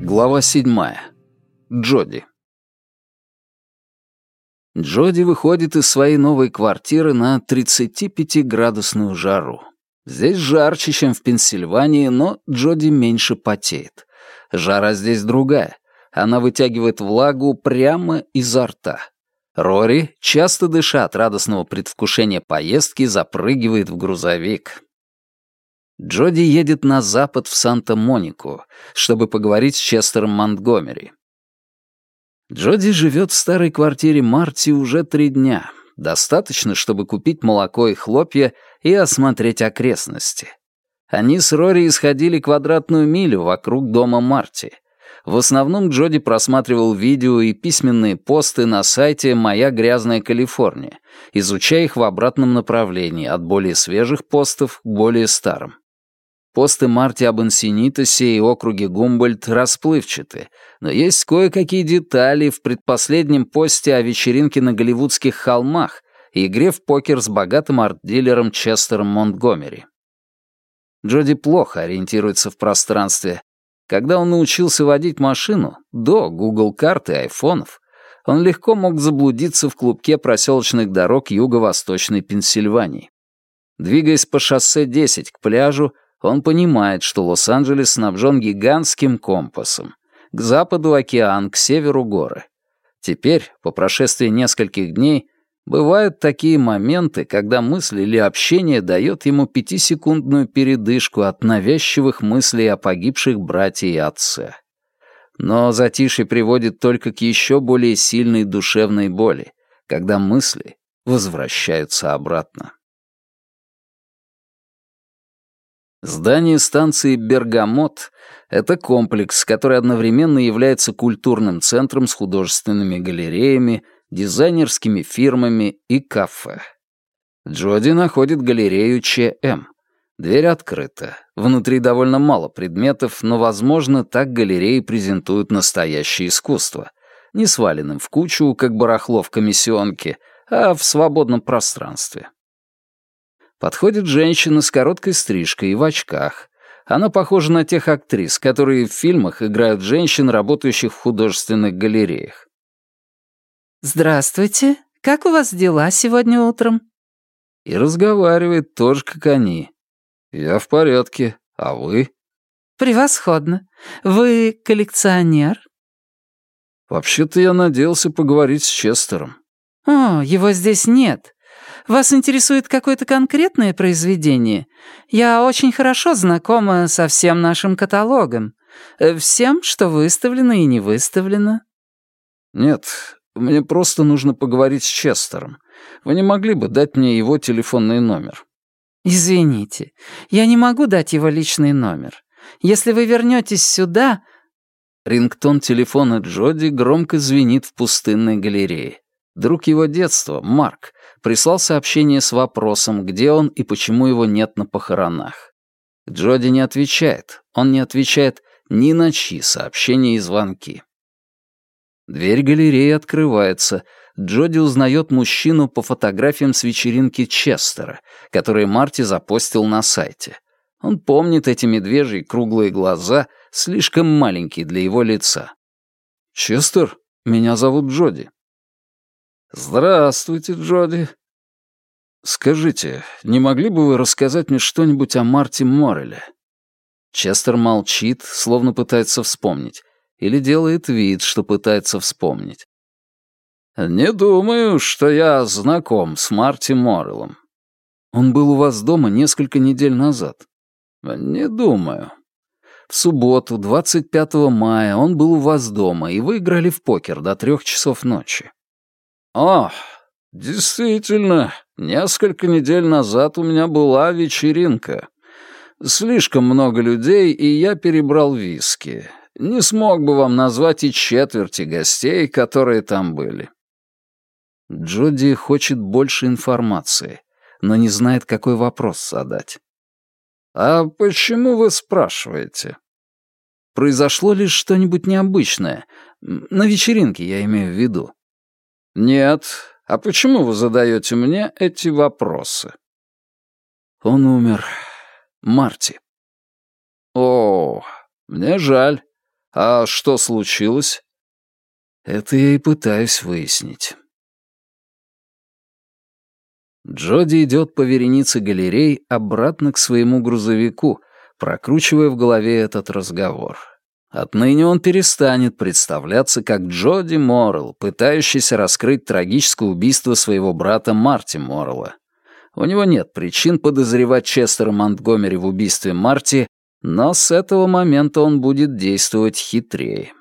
Глава седьмая. Джоди. Джоди выходит из своей новой квартиры на 35-градусную жару. Здесь жарче, чем в Пенсильвании, но Джоди меньше потеет. Жара здесь другая. Она вытягивает влагу прямо изо рта. Рори, часто дыша от радостного предвкушения поездки, запрыгивает в грузовик. Джоди едет на запад в Санта-Монику, чтобы поговорить с Честером Монтгомери. Джоди живет в старой квартире Марти уже три дня. Достаточно, чтобы купить молоко и хлопья и осмотреть окрестности. Они с Рори исходили квадратную милю вокруг дома Марти. В основном Джоди просматривал видео и письменные посты на сайте «Моя грязная Калифорния», изучая их в обратном направлении, от более свежих постов к более старым. Посты Марти об Инсинитосе и округе Гумбольд расплывчаты, но есть кое-какие детали в предпоследнем посте о вечеринке на Голливудских холмах и игре в покер с богатым арт-дилером Честером Монтгомери. Джоди плохо ориентируется в пространстве. Когда он научился водить машину, до Google карт и айфонов, он легко мог заблудиться в клубке проселочных дорог юго-восточной Пенсильвании. Двигаясь по шоссе 10 к пляжу, он понимает, что Лос-Анджелес снабжен гигантским компасом. К западу океан, к северу горы. Теперь, по прошествии нескольких дней, бывают такие моменты, когда мысль или общение дает ему пятисекундную передышку от навязчивых мыслей о погибших братьях и отце. Но затишье приводит только к еще более сильной душевной боли, когда мысли возвращаются обратно. Здание станции «Бергамот» — это комплекс, который одновременно является культурным центром с художественными галереями, дизайнерскими фирмами и кафе. Джоди находит галерею ЧМ. Дверь открыта. Внутри довольно мало предметов, но, возможно, так галереи презентуют настоящее искусство. Не сваленным в кучу, как барахло в комиссионке, а в свободном пространстве. Подходит женщина с короткой стрижкой и в очках. Она похожа на тех актрис, которые в фильмах играют женщин, работающих в художественных галереях. «Здравствуйте. Как у вас дела сегодня утром?» И разговаривает тоже, как они. «Я в порядке. А вы?» «Превосходно. Вы коллекционер?» «Вообще-то я надеялся поговорить с Честером». «О, его здесь нет. Вас интересует какое-то конкретное произведение? Я очень хорошо знакома со всем нашим каталогом. Э, всем, что выставлено и не выставлено». «Нет, мне просто нужно поговорить с Честером. Вы не могли бы дать мне его телефонный номер?» «Извините, я не могу дать его личный номер. Если вы вернетесь сюда...» Рингтон телефона Джоди громко звенит в пустынной галерее. Друг его детства, Марк, прислал сообщение с вопросом, где он и почему его нет на похоронах. Джоди не отвечает. Он не отвечает ни на чьи сообщения и звонки. Дверь галереи открывается. Джоди узнает мужчину по фотографиям с вечеринки Честера, которые Марти запостил на сайте. Он помнит эти медвежьи круглые глаза, слишком маленькие для его лица. «Честер, меня зовут Джоди». «Здравствуйте, Джоди». «Скажите, не могли бы вы рассказать мне что-нибудь о Марте Морреле?» Честер молчит, словно пытается вспомнить, или делает вид, что пытается вспомнить. «Не думаю, что я знаком с Марти Моррелом». «Он был у вас дома несколько недель назад». «Не думаю». В субботу, 25 мая, он был у вас дома, и вы играли в покер до трех часов ночи. «О, действительно, несколько недель назад у меня была вечеринка. Слишком много людей, и я перебрал виски. Не смог бы вам назвать и четверти гостей, которые там были». Джоди хочет больше информации, но не знает, какой вопрос задать. «А почему вы спрашиваете?» «Произошло ли что-нибудь необычное? На вечеринке, я имею в виду». «Нет. А почему вы задаете мне эти вопросы?» Он умер. Марти. О, мне жаль. А что случилось? Это я и пытаюсь выяснить. Джоди идет по веренице галерей обратно к своему грузовику, прокручивая в голове этот разговор. Отныне он перестанет представляться как Джоди Моррелл, пытающийся раскрыть трагическое убийство своего брата Марти Моррелла. У него нет причин подозревать Честера Монтгомери в убийстве Марти, но с этого момента он будет действовать хитрее.